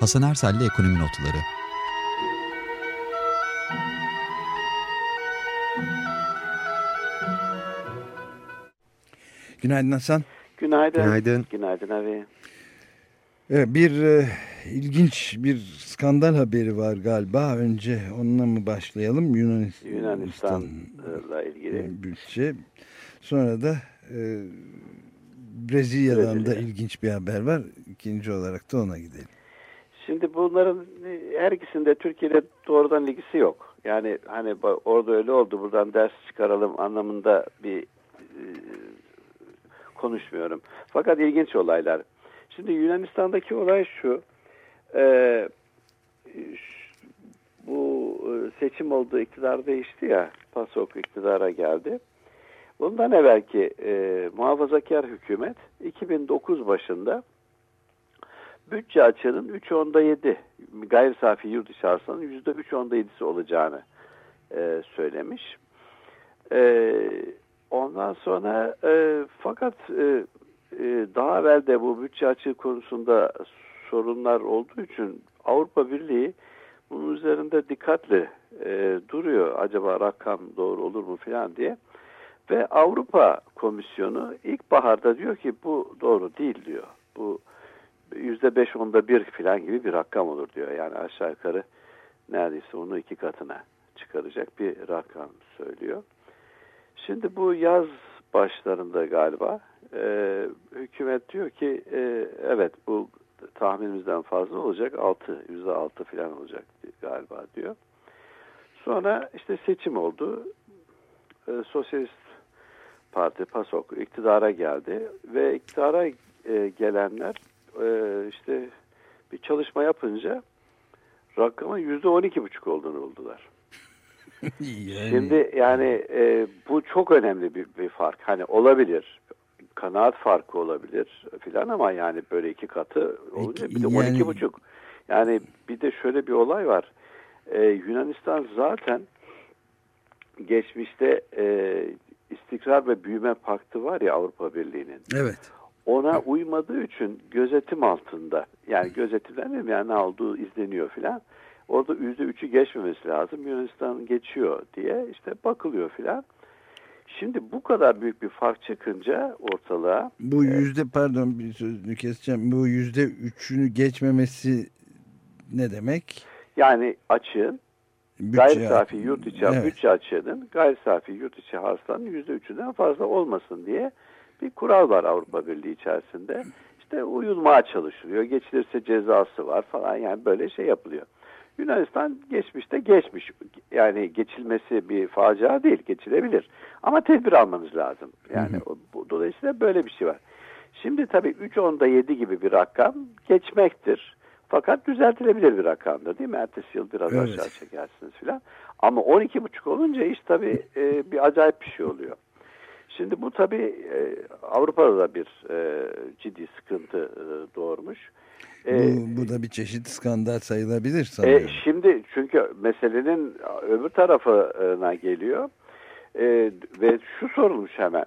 Hasan Ersel'le Ekonomi Notları Günaydın Hasan. Günaydın. Günaydın. Günaydın abi. Evet, bir e, ilginç bir skandal haberi var galiba. Önce onunla mı başlayalım? Yunanistan, Yunanistan'la ilgili. Bütçe. Sonra da e, Brezilya'dan Brezilya. da ilginç bir haber var. İkinci olarak da ona gidelim. Şimdi bunların her ikisinde Türkiye'de doğrudan ilgisi yok. Yani hani orada öyle oldu buradan ders çıkaralım anlamında bir e, konuşmuyorum. Fakat ilginç olaylar. Şimdi Yunanistan'daki olay şu. E, bu e, seçim oldu, iktidar değişti ya. PASOK iktidara geldi. Bundan evvelki e, muhafazakar hükümet 2009 başında bütçe açığının 3 onda 7 gayri safi yurt içi arsanın %3 onda 7'si olacağını e, söylemiş. E, ondan sonra e, fakat e, e, daha evvel de bu bütçe açığı konusunda sorunlar olduğu için Avrupa Birliği bunun üzerinde dikkatli e, duruyor. Acaba rakam doğru olur mu falan diye. Ve Avrupa Komisyonu ilkbaharda diyor ki bu doğru değil diyor. Bu yüzde beş onda bir falan gibi bir rakam olur diyor. Yani aşağı yukarı neredeyse onu iki katına çıkaracak bir rakam söylüyor. Şimdi bu yaz başlarında galiba e, hükümet diyor ki e, evet bu tahminimizden fazla olacak. 6, yüzde altı falan olacak galiba diyor. Sonra işte seçim oldu. E, Sosyalist Parti PASOK iktidara geldi ve iktidara e, gelenler e, işte bir çalışma yapınca rakamın yüzde on iki buçuk olduğunu buldular. yani. Şimdi yani e, bu çok önemli bir, bir fark. Hani olabilir kanaat farkı olabilir filan ama yani böyle iki katı olunca bir de on iki buçuk. Yani bir de şöyle bir olay var. Ee, Yunanistan zaten geçmişte e, istikrar ve büyüme paktı var ya Avrupa Birliği'nin. Evet. Ona uymadığı için gözetim altında. Yani gözetimden mi yani ne olduğu izleniyor filan. Orada yüzde üçü geçmemesi lazım. Yunanistan geçiyor diye işte bakılıyor filan. Şimdi bu kadar büyük bir fark çıkınca ortalığa... Bu yüzde pardon bir sözünü keseceğim. Bu yüzde üçünü geçmemesi ne demek? Yani açığın bütçe, gayri safi yurt içi evet. bütçe açığının gayri safi yurt içi hasılanın yüzde üçünden fazla olmasın diye bir kural var Avrupa Birliği içerisinde. İşte uyulmaya çalışılıyor. Geçilirse cezası var falan yani böyle şey yapılıyor. Yunanistan geçmişte geçmiş. Yani geçilmesi bir facia değil, geçilebilir. Ama tedbir almanız lazım. Yani hı hı. O, dolayısıyla böyle bir şey var. Şimdi tabii 3 onda 7 gibi bir rakam geçmektir. Fakat düzeltilebilir bir rakamdır değil mi? Ertesi yıl biraz evet. aşağı çekersiniz filan. Ama 12,5 olunca iş tabii e, bir acayip bir şey oluyor. Şimdi bu tabii e, Avrupa'da da bir e, ciddi sıkıntı e, doğurmuş. Bu, bu da bir çeşit skandal sayılabilir sanıyorum. E, şimdi çünkü meselenin öbür tarafına geliyor e, ve şu sorulmuş hemen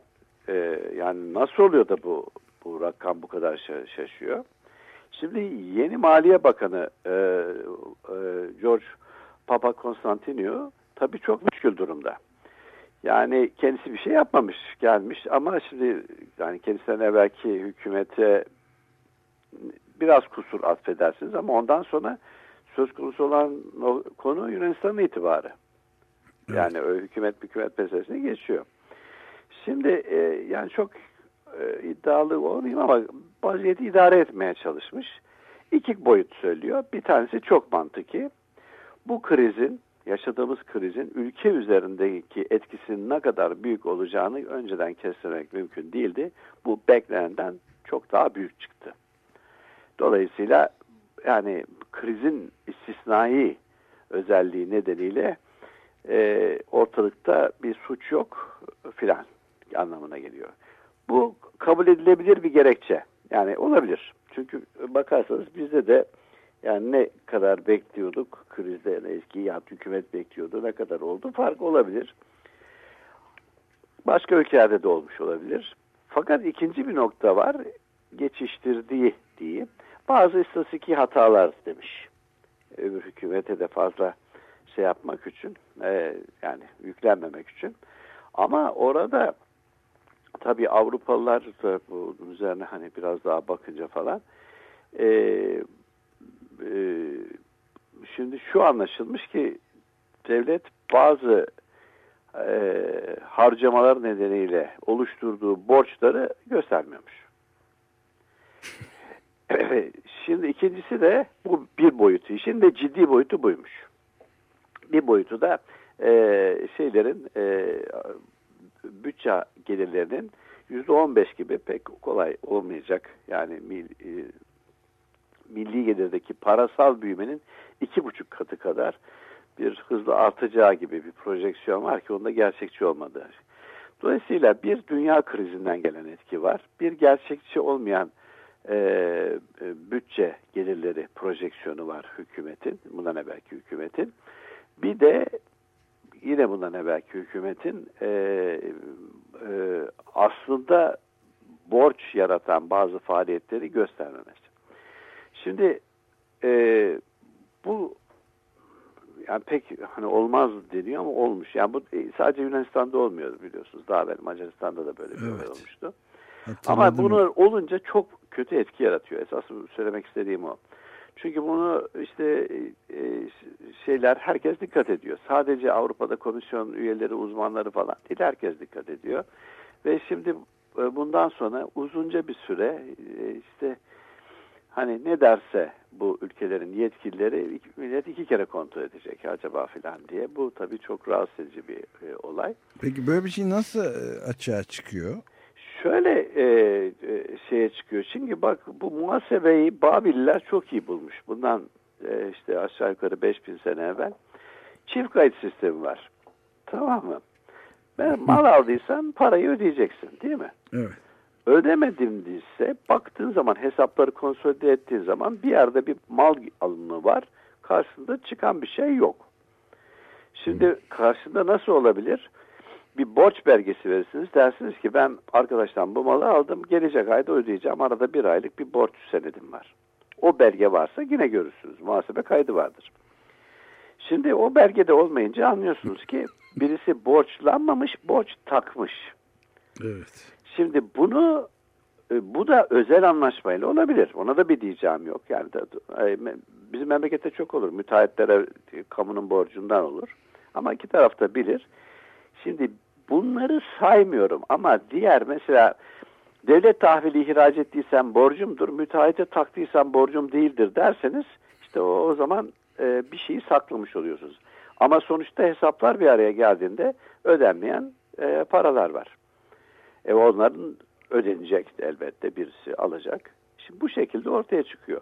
e, yani nasıl oluyor da bu bu rakam bu kadar şaşıyor. Şimdi yeni Maliye Bakanı e, e, George Papa Konstantinio tabii çok müşkül durumda. Yani kendisi bir şey yapmamış gelmiş ama şimdi yani kendisinden evvelki hükümete biraz kusur affedersiniz ama ondan sonra söz konusu olan konu Yunanistan'ın itibarı. Evet. Yani o hükümet hükümet meselesine geçiyor. Şimdi e, yani çok e, iddialı olmayayım ama vaziyeti idare etmeye çalışmış. İki boyut söylüyor. Bir tanesi çok mantıki. Bu krizin, yaşadığımız krizin ülke üzerindeki etkisinin ne kadar büyük olacağını önceden kestirmek mümkün değildi. Bu beklenenden çok daha büyük çıktı. Dolayısıyla yani krizin istisnai özelliği nedeniyle e, ortalıkta bir suç yok filan anlamına geliyor. Bu kabul edilebilir bir gerekçe. Yani olabilir. Çünkü bakarsanız bizde de yani ne kadar bekliyorduk krizde eski ya hükümet bekliyordu ne kadar oldu fark olabilir. Başka ülkelerde de olmuş olabilir. Fakat ikinci bir nokta var geçiştirdiği diyeyim. bazı istatistiki hatalar demiş. Öbür hükümete de fazla şey yapmak için e, yani yüklenmemek için. Ama orada tabii Avrupalılar da bunun üzerine hani biraz daha bakınca falan e, e, şimdi şu anlaşılmış ki devlet bazı e, harcamalar nedeniyle oluşturduğu borçları göstermiyormuş. Şimdi ikincisi de bu bir boyutu işin ve ciddi boyutu buymuş. Bir boyutu da e, şeylerin e, bütçe gelirlerinin yüzde on beş gibi pek kolay olmayacak. Yani mil, e, milli gelirdeki parasal büyümenin iki buçuk katı kadar bir hızla artacağı gibi bir projeksiyon var ki onda gerçekçi olmadığı. Dolayısıyla bir dünya krizinden gelen etki var. Bir gerçekçi olmayan e, e, bütçe gelirleri projeksiyonu var hükümetin, bundan evvelki hükümetin. Bir de yine bundan evvelki hükümetin e, e, aslında borç yaratan bazı faaliyetleri göstermemesi. Şimdi e, bu yani pek hani olmaz deniyor ama olmuş. Yani bu e, sadece Yunanistan'da olmuyor biliyorsunuz. Daha evvel Macaristan'da da böyle bir evet. olmuştu. Ama bunu olunca çok kötü etki yaratıyor. Esas söylemek istediğim o. Çünkü bunu işte e, şeyler herkes dikkat ediyor. Sadece Avrupa'da komisyon üyeleri, uzmanları falan değil herkes dikkat ediyor. Ve şimdi e, bundan sonra uzunca bir süre işte hani ne derse bu ülkelerin yetkilileri millet iki kere kontrol edecek acaba filan diye. Bu tabii çok rahatsız edici bir e, olay. Peki böyle bir şey nasıl e, açığa çıkıyor? Şöyle e, e, şeye çıkıyor. Şimdi bak bu muhasebeyi Babiller çok iyi bulmuş. Bundan e, işte aşağı yukarı 5000 sene evvel çift kayıt sistemi var. Tamam mı? Ben mal aldıysan parayı ödeyeceksin değil mi? Evet. Ödemedim değilse baktığın zaman hesapları konsolide ettiğin zaman bir yerde bir mal alımı var. Karşısında çıkan bir şey yok. Şimdi karşında nasıl olabilir? Bir borç belgesi verirsiniz. Dersiniz ki ben arkadaştan bu malı aldım. Gelecek ayda ödeyeceğim. Arada bir aylık bir borç senedim var. O belge varsa yine görürsünüz. Muhasebe kaydı vardır. Şimdi o belgede olmayınca anlıyorsunuz ki birisi borçlanmamış, borç takmış. Evet. Şimdi bunu e, bu da özel anlaşmayla olabilir. Ona da bir diyeceğim yok. Yani e, bizim memlekette çok olur. Müteahhitlere kamunun borcundan olur. Ama iki tarafta bilir. Şimdi bunları saymıyorum ama diğer mesela devlet tahvili ihraç ettiysen borcumdur, müteahhite taktıysan borcum değildir derseniz işte o, o zaman e, bir şeyi saklamış oluyorsunuz. Ama sonuçta hesaplar bir araya geldiğinde ödenmeyen e, paralar var. E onların ödenecek elbette birisi alacak. Şimdi bu şekilde ortaya çıkıyor.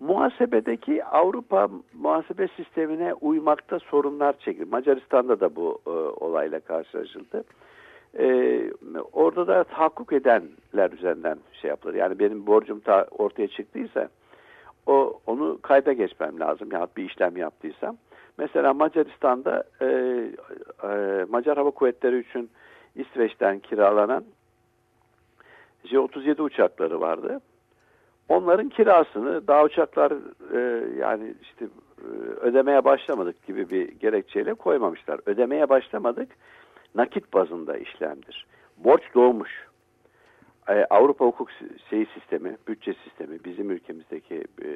Muhasebedeki Avrupa muhasebe sistemine uymakta sorunlar çekildi. Macaristan'da da bu e, olayla karşılaşıldı. E, orada da tahakkuk edenler üzerinden şey yapılır. Yani benim borcum ta ortaya çıktıysa o onu kayda geçmem lazım. Yani bir işlem yaptıysam. Mesela Macaristan'da e, e, Macar Hava Kuvvetleri için İsveç'ten kiralanan J-37 uçakları vardı. Onların kirasını daha uçaklar e, yani işte e, ödemeye başlamadık gibi bir gerekçeyle koymamışlar. Ödemeye başlamadık nakit bazında işlemdir. Borç doğmuş. E, Avrupa hukuk şey sistemi, bütçe sistemi, bizim ülkemizdeki e,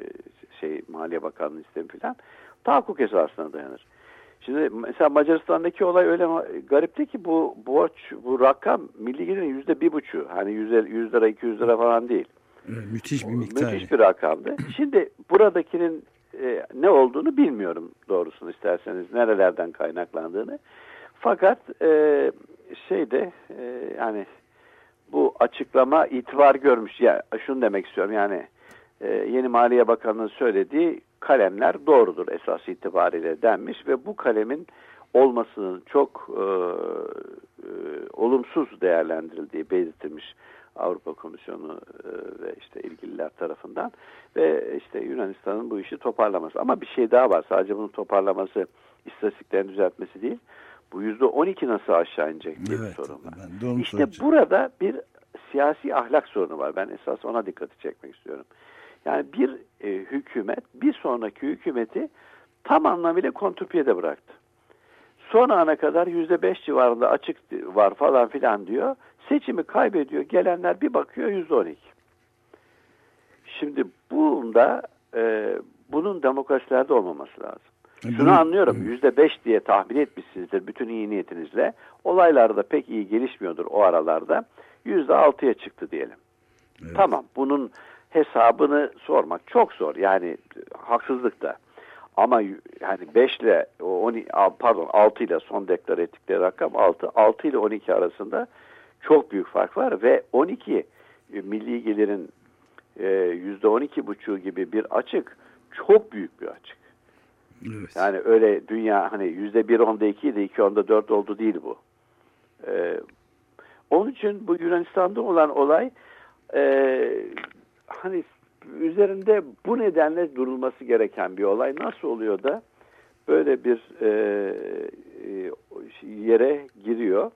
şey Maliye Bakanlığı sistemi falan tahakkuk esasına dayanır. Şimdi mesela Macaristan'daki olay öyle garipti ki bu borç, bu rakam milli gelirin yüzde bir buçu. Hani yüz, yüz lira, iki yüz lira falan değil. Müthiş bir miktar. Müthiş bir rakamdı. Şimdi buradakinin e, ne olduğunu bilmiyorum doğrusunu isterseniz. Nerelerden kaynaklandığını. Fakat e, şeyde e, yani bu açıklama itibar görmüş. Ya şunu demek istiyorum yani e, yeni Maliye Bakanı'nın söylediği kalemler doğrudur esas itibariyle denmiş ve bu kalemin olmasının çok e, e, olumsuz değerlendirildiği belirtilmiş Avrupa Komisyonu e, ve işte ilgililer tarafından ve işte Yunanistan'ın bu işi toparlaması. Ama bir şey daha var. Sadece bunun toparlaması, istatistiklerin düzeltmesi değil. Bu yüzde on iki nasıl aşağı inecek diye evet, bir sorun var. İşte burada bir siyasi ahlak sorunu var. Ben esas ona dikkati çekmek istiyorum. Yani bir e, hükümet bir sonraki hükümeti tam anlamıyla kontrpiyede bıraktı. Son ana kadar yüzde beş civarında açık var falan filan diyor. Seçimi kaybediyor. Gelenler bir bakıyor yüzde on iki. Şimdi bunda e, bunun demokrasilerde olmaması lazım. Şunu anlıyorum. Yüzde beş diye tahmin etmişsinizdir bütün iyi niyetinizle. Olaylarda pek iyi gelişmiyordur o aralarda. Yüzde altıya çıktı diyelim. Evet. Tamam. Bunun hesabını sormak çok zor. Yani haksızlık da. Ama yani 5 ile 10 pardon 6 ile son deklar ettikleri rakam 6 6 ile 12 arasında çok büyük fark var ve 12 e, milli gelirin yüzde 12 buçuğu gibi bir açık çok büyük bir açık. Evet. Yani öyle dünya hani yüzde bir onda iki de iki onda dört oldu değil bu. Ee, onun için bu Yunanistan'da olan olay e, hani üzerinde bu nedenle durulması gereken bir olay. Nasıl oluyor da böyle bir e, e, yere giriyor?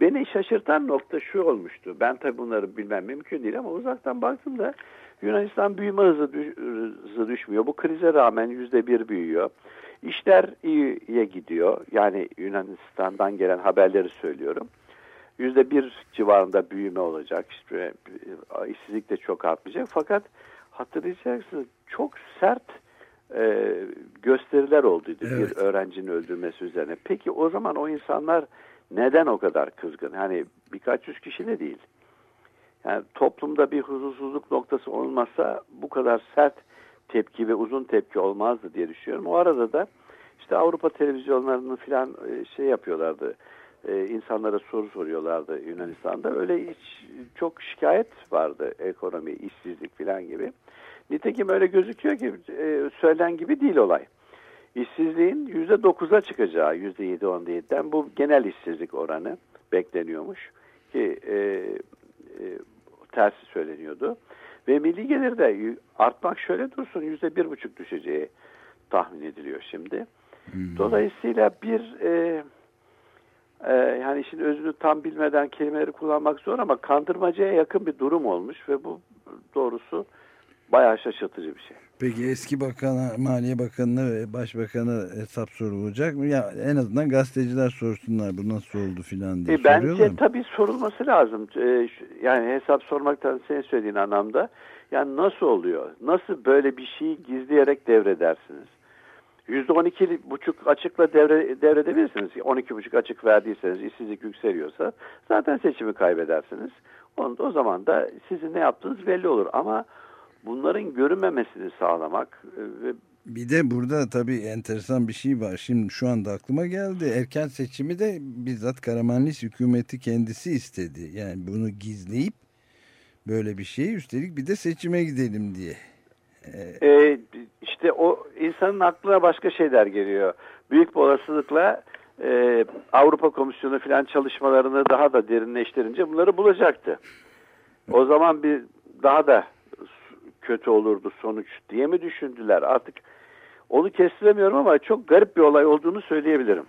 Beni şaşırtan nokta şu olmuştu. Ben tabi bunları bilmem mümkün değil ama uzaktan baktığımda Yunanistan büyüme hızı, hızı düşmüyor. Bu krize rağmen yüzde bir büyüyor. İşler iyiye gidiyor. Yani Yunanistan'dan gelen haberleri söylüyorum. Yüzde bir civarında büyüme olacak. İşte, işsizlik de çok artmayacak. Fakat hatırlayacaksınız çok sert e, gösteriler olduydu evet. bir öğrencinin öldürmesi üzerine. Peki o zaman o insanlar neden o kadar kızgın? Hani birkaç yüz kişi de değil. Yani toplumda bir huzursuzluk noktası olmazsa bu kadar sert tepki ve uzun tepki olmazdı diye düşünüyorum. O arada da işte Avrupa televizyonlarının filan e, şey yapıyorlardı. E, insanlara soru soruyorlardı Yunanistan'da. Öyle hiç çok şikayet vardı ekonomi, işsizlik filan gibi. Nitekim öyle gözüküyor ki e, söylenen gibi değil olay. İşsizliğin %9'a çıkacağı %7-17'den bu genel işsizlik oranı bekleniyormuş ki e, e, tersi söyleniyordu. Ve milli gelir de artmak şöyle dursun yüzde bir buçuk düşeceği tahmin ediliyor şimdi. Hmm. Dolayısıyla bir e, e, yani işin özünü tam bilmeden kelimeleri kullanmak zor ama kandırmacaya yakın bir durum olmuş ve bu doğrusu bayağı şaşırtıcı bir şey. Peki eski bakana, Maliye Bakanı ve Başbakanı hesap sorulacak mı? Ya en azından gazeteciler sorsunlar bu nasıl oldu filan diye e, Bence tabii sorulması lazım. E, yani hesap sormaktan senin söylediğin anlamda. Yani nasıl oluyor? Nasıl böyle bir şeyi gizleyerek devredersiniz? %12 buçuk açıkla devre, devredebilirsiniz. 12 buçuk açık verdiyseniz işsizlik yükseliyorsa zaten seçimi kaybedersiniz. O, o zaman da sizin ne yaptığınız belli olur. Ama bunların görünmemesini sağlamak e, ve bir de burada tabii enteresan bir şey var. Şimdi şu anda aklıma geldi. Erken seçimi de bizzat Karamanlis hükümeti kendisi istedi. Yani bunu gizleyip böyle bir şeyi üstelik bir de seçime gidelim diye. Ee, ee, işte o insanın aklına başka şeyler geliyor. Büyük bir olasılıkla e, Avrupa Komisyonu filan çalışmalarını daha da derinleştirince bunları bulacaktı. O zaman bir daha da kötü olurdu sonuç diye mi düşündüler? Artık onu kestiremiyorum ama çok garip bir olay olduğunu söyleyebilirim.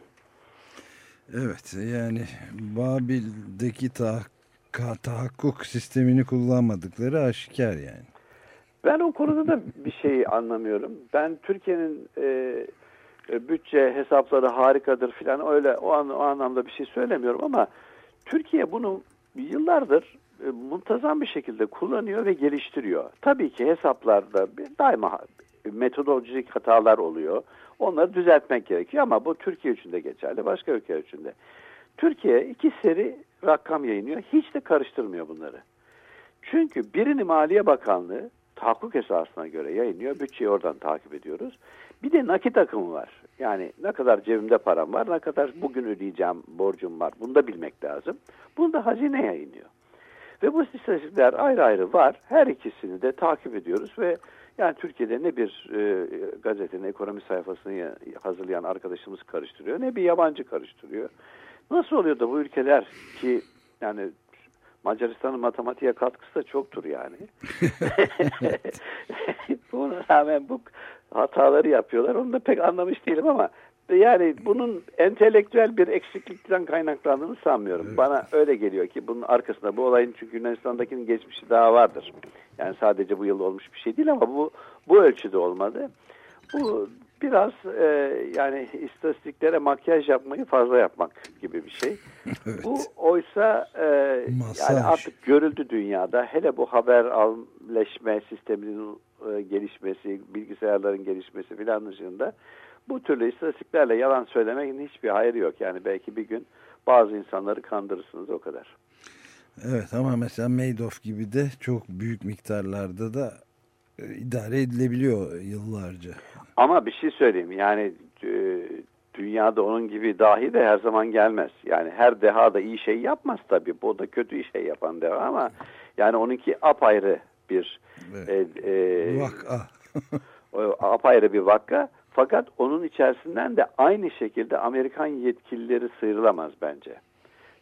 Evet yani Babil'deki tahakkuk sistemini kullanmadıkları aşikar yani. Ben o konuda da bir şey anlamıyorum. Ben Türkiye'nin e, bütçe hesapları harikadır filan öyle o, an, o anlamda bir şey söylemiyorum ama Türkiye bunu yıllardır e, muntazam bir şekilde kullanıyor ve geliştiriyor. Tabii ki hesaplarda daima metodolojik hatalar oluyor. Onları düzeltmek gerekiyor ama bu Türkiye için de geçerli, başka ülkeler için de. Türkiye iki seri rakam yayınlıyor. Hiç de karıştırmıyor bunları. Çünkü birini Maliye Bakanlığı tahakkuk esasına göre yayınlıyor. Bütçeyi oradan takip ediyoruz. Bir de nakit akımı var. Yani ne kadar cebimde param var, ne kadar bugün ödeyeceğim borcum var. Bunu da bilmek lazım. Bunu da hazine yayınlıyor. Ve bu istatistikler ayrı ayrı var. Her ikisini de takip ediyoruz ve yani Türkiye'de ne bir e, gazetenin ekonomi sayfasını hazırlayan arkadaşımız karıştırıyor ne bir yabancı karıştırıyor. Nasıl oluyor da bu ülkeler ki yani Macaristan'ın matematiğe katkısı da çoktur yani. Buna rağmen bu hataları yapıyorlar. Onu da pek anlamış değilim ama yani bunun entelektüel bir eksiklikten kaynaklandığını sanmıyorum. Evet. Bana öyle geliyor ki bunun arkasında bu olayın çünkü Yunanistan'dakinin geçmişi daha vardır. Yani sadece bu yıl olmuş bir şey değil ama bu bu ölçüde olmadı. Bu biraz e, yani istatistiklere makyaj yapmayı fazla yapmak gibi bir şey. Evet. Bu oysa e, Masaj. yani artık görüldü dünyada. Hele bu haber alleşme sisteminin e, gelişmesi, bilgisayarların gelişmesi filan dışında bu türlü istatistiklerle yalan söylemenin hiçbir hayır yok. Yani belki bir gün bazı insanları kandırırsınız o kadar. Evet ama mesela Madoff gibi de çok büyük miktarlarda da idare edilebiliyor yıllarca. Ama bir şey söyleyeyim yani e, dünyada onun gibi dahi de her zaman gelmez. Yani her deha da iyi şey yapmaz tabii. Bu da kötü şey yapan deha ama yani onunki apayrı bir Evet. e, e, Vaka. apayrı bir vakka. Fakat onun içerisinden de aynı şekilde Amerikan yetkilileri sıyrılamaz bence.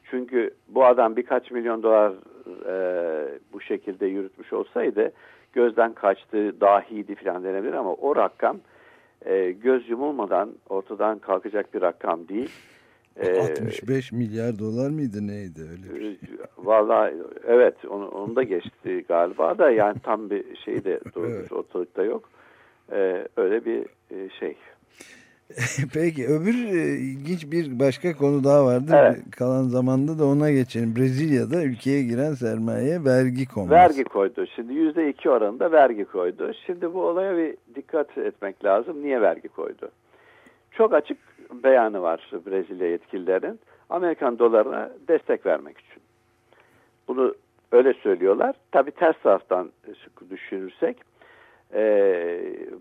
Çünkü bu adam birkaç milyon dolar e, bu şekilde yürütmüş olsaydı gözden kaçtığı dahiydi falan denebilir ama o rakam e, göz yumulmadan ortadan kalkacak bir rakam değil. E, 65 milyar dolar mıydı neydi öyle bir şey. Vallahi evet onu, onu da geçti galiba da yani tam bir şey de doğru Evet. ortalıkta yok. E, öyle bir e, şey. Peki öbür e, ilginç bir başka konu daha vardı. Evet. Kalan zamanda da ona geçelim. Brezilya'da ülkeye giren sermaye vergi konması. Vergi koydu. Şimdi yüzde iki oranında vergi koydu. Şimdi bu olaya bir dikkat etmek lazım. Niye vergi koydu? Çok açık beyanı var Brezilya yetkililerin. Amerikan dolarına destek vermek için. Bunu öyle söylüyorlar. Tabii ters taraftan düşünürsek e,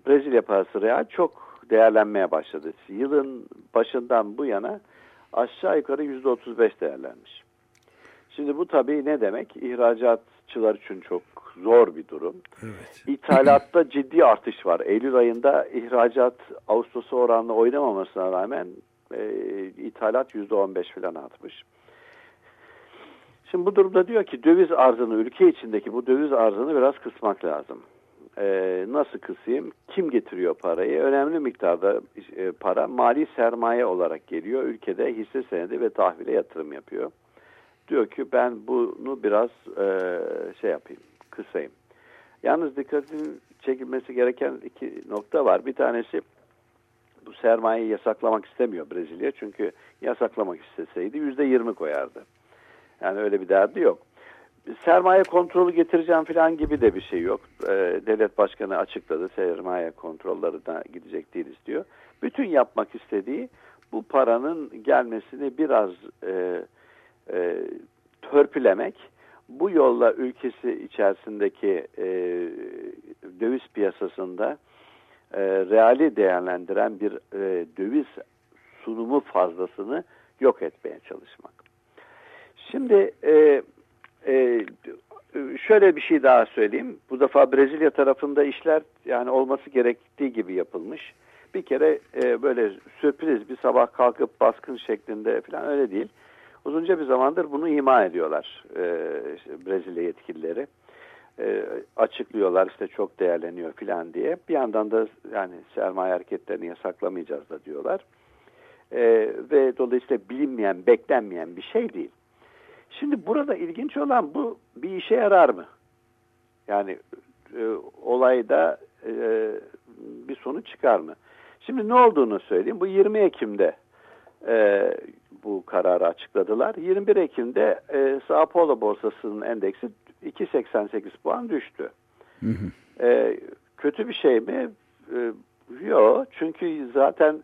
Brezilya parası real çok değerlenmeye başladı. Yılın başından bu yana aşağı yukarı yüzde otuz beş değerlenmiş. Şimdi bu tabii ne demek? İhracatçılar için çok zor bir durum. Evet. İthalatta ciddi artış var. Eylül ayında ihracat Ağustos'a oranla oynamamasına rağmen e, ithalat %15 falan artmış. Şimdi bu durumda diyor ki döviz arzını, ülke içindeki bu döviz arzını biraz kısmak lazım. E, nasıl kısayım? Kim getiriyor parayı? Önemli miktarda e, para mali sermaye olarak geliyor. Ülkede hisse senedi ve tahvile yatırım yapıyor. Diyor ki ben bunu biraz e, şey yapayım, kısayım. Yalnız dikkatin çekilmesi gereken iki nokta var. Bir tanesi bu sermayeyi yasaklamak istemiyor Brezilya. Çünkü yasaklamak isteseydi yüzde yirmi koyardı. Yani öyle bir derdi yok. Sermaye kontrolü getireceğim falan gibi de bir şey yok. Ee, devlet başkanı açıkladı. Sermaye kontrolleri de gidecek değiliz diyor. Bütün yapmak istediği bu paranın gelmesini biraz e, e, törpülemek bu yolla ülkesi içerisindeki e, döviz piyasasında e, reali değerlendiren bir e, döviz sunumu fazlasını yok etmeye çalışmak. Şimdi e, e, şöyle bir şey daha söyleyeyim. Bu defa Brezilya tarafında işler yani olması gerektiği gibi yapılmış. Bir kere e, böyle sürpriz bir sabah kalkıp baskın şeklinde falan öyle değil. Uzunca bir zamandır bunu ima ediyorlar e, işte Brezilya yetkilileri. E, açıklıyorlar işte çok değerleniyor filan diye. Bir yandan da yani sermaye hareketlerini yasaklamayacağız da diyorlar. E, ve dolayısıyla bilinmeyen, beklenmeyen bir şey değil. Şimdi burada ilginç olan bu bir işe yarar mı? Yani e, olayda e, bir sonuç çıkar mı? Şimdi ne olduğunu söyleyeyim. Bu 20 Ekim'de e, bu kararı açıkladılar. 21 Ekim'de e, Sao Paulo borsasının endeksi 2.88 puan düştü. Hı hı. E, kötü bir şey mi? E, yok. Çünkü zaten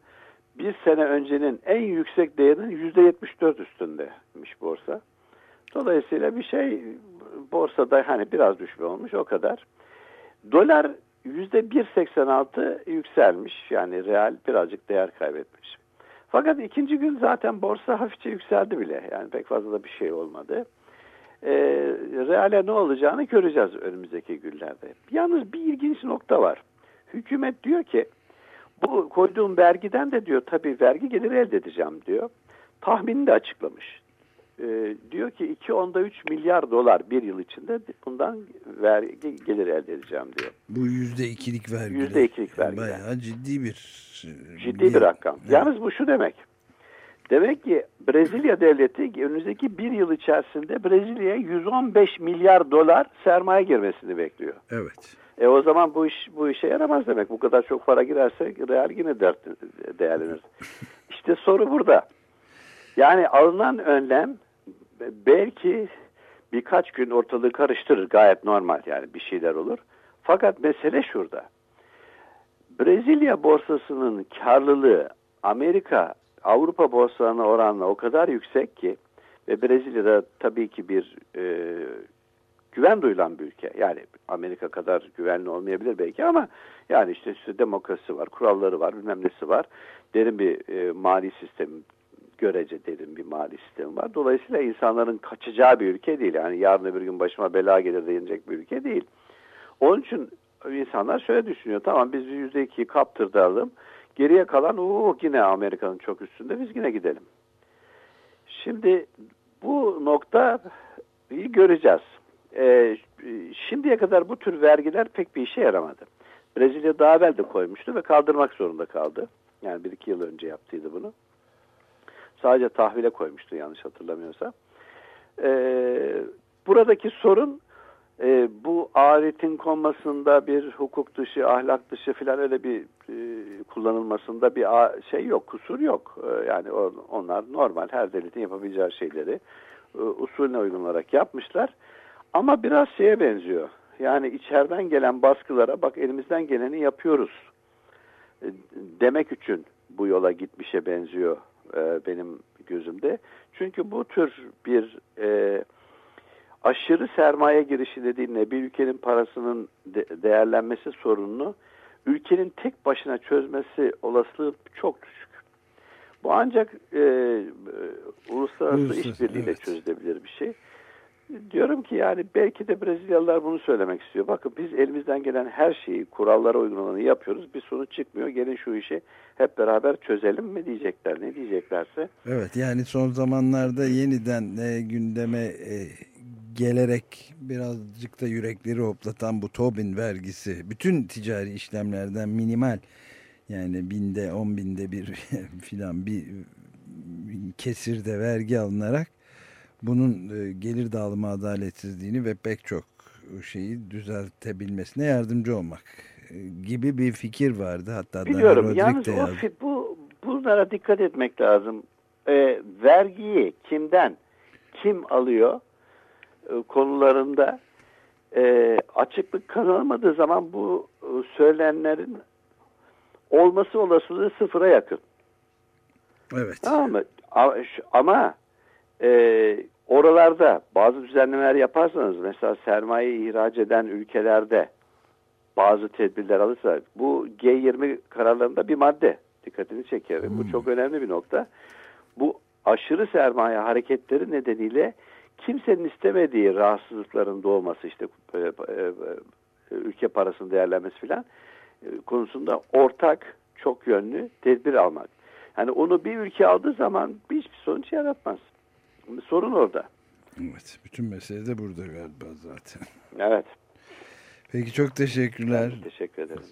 bir sene öncenin en yüksek değerinin %74 üstündemiş borsa. Dolayısıyla bir şey borsada hani biraz düşme olmuş o kadar. Dolar %1.86 yükselmiş. Yani real birazcık değer kaybetmiş. Fakat ikinci gün zaten borsa hafifçe yükseldi bile. Yani pek fazla da bir şey olmadı. Ee, reale ne olacağını göreceğiz önümüzdeki günlerde. Yalnız bir ilginç nokta var. Hükümet diyor ki bu koyduğum vergiden de diyor tabii vergi geliri elde edeceğim diyor. Tahminini de açıklamış. Ee, diyor ki 2.3 milyar dolar bir yıl içinde bundan vergi gelir elde edeceğim diyor. Bu yüzde ikilik vergi. Yüzde ikilik vergi. Bayağı ciddi bir Ciddi bir rakam. Evet. Yalnız bu şu demek. Demek ki Brezilya devleti önümüzdeki bir yıl içerisinde Brezilya'ya 115 milyar dolar sermaye girmesini bekliyor. Evet. E o zaman bu iş bu işe yaramaz demek. Bu kadar çok para girerse real yine dert, değerlenir. İşte soru burada. Yani alınan önlem belki birkaç gün ortalığı karıştırır gayet normal yani bir şeyler olur. Fakat mesele şurada. Brezilya borsasının karlılığı Amerika Avrupa borsalarına oranla o kadar yüksek ki ve Brezilya'da tabii ki bir e, güven duyulan bir ülke. Yani Amerika kadar güvenli olmayabilir belki ama yani işte, işte demokrasi var, kuralları var, bilmem nesi var. Derin bir e, mali sistem, görece derin bir mali sistem var. Dolayısıyla insanların kaçacağı bir ülke değil. Yani yarın öbür gün başıma bela gelir denilecek bir ülke değil. Onun için insanlar şöyle düşünüyor. Tamam biz %2'yi kaptıralım. Geriye kalan o yine Amerika'nın çok üstünde biz yine gidelim. Şimdi bu nokta iyi göreceğiz. Ee, şimdiye kadar bu tür vergiler pek bir işe yaramadı. Brezilya daha evvel de koymuştu ve kaldırmak zorunda kaldı. Yani bir iki yıl önce yaptıydı bunu. Sadece tahvile koymuştu yanlış hatırlamıyorsam. Ee, buradaki sorun e, bu aletin konmasında bir hukuk dışı, ahlak dışı filan öyle bir e, kullanılmasında bir şey yok, kusur yok. E, yani on, onlar normal her devletin yapabileceği şeyleri e, usulüne uygun olarak yapmışlar. Ama biraz şeye benziyor. Yani içeriden gelen baskılara bak elimizden geleni yapıyoruz e, demek için bu yola gitmişe benziyor e, benim gözümde. Çünkü bu tür bir e, aşırı sermaye girişi dediğinle bir ülkenin parasının de değerlenmesi sorununu ülkenin tek başına çözmesi olasılığı çok düşük. Bu ancak e, e uluslararası işbirliğiyle evet. çözülebilir bir şey. Diyorum ki yani belki de Brezilyalılar bunu söylemek istiyor. Bakın biz elimizden gelen her şeyi, kurallara uygun olanı yapıyoruz. Bir sonuç çıkmıyor. Gelin şu işi hep beraber çözelim mi diyecekler. Ne diyeceklerse. Evet yani son zamanlarda yeniden e, gündeme e, gelerek birazcık da yürekleri hoplatan bu Tobin vergisi. Bütün ticari işlemlerden minimal yani binde on binde bir filan bir kesirde vergi alınarak bunun e, gelir dağılımı adaletsizliğini ve pek çok şeyi düzeltebilmesine yardımcı olmak e, gibi bir fikir vardı. Hatta Biliyorum. Yalnız o, bu, bunlara dikkat etmek lazım. E, vergiyi kimden, kim alıyor e, konularında e, açıklık kazanılmadığı zaman bu e, söylenenlerin olması olasılığı sıfıra yakın. Evet. Tamam mı? Ama e, Oralarda bazı düzenlemeler yaparsanız mesela sermaye ihraç eden ülkelerde bazı tedbirler alırsa bu G20 kararlarında bir madde dikkatini çeker. Hmm. Bu çok önemli bir nokta. Bu aşırı sermaye hareketleri nedeniyle kimsenin istemediği rahatsızlıkların doğması işte e, e, e, ülke parasının değerlenmesi filan konusunda ortak çok yönlü tedbir almak. Yani onu bir ülke aldığı zaman hiçbir sonuç yaratmaz. Sorun orada. Evet. Bütün mesele de burada galiba zaten. Evet. Peki çok teşekkürler. Ben teşekkür ederim.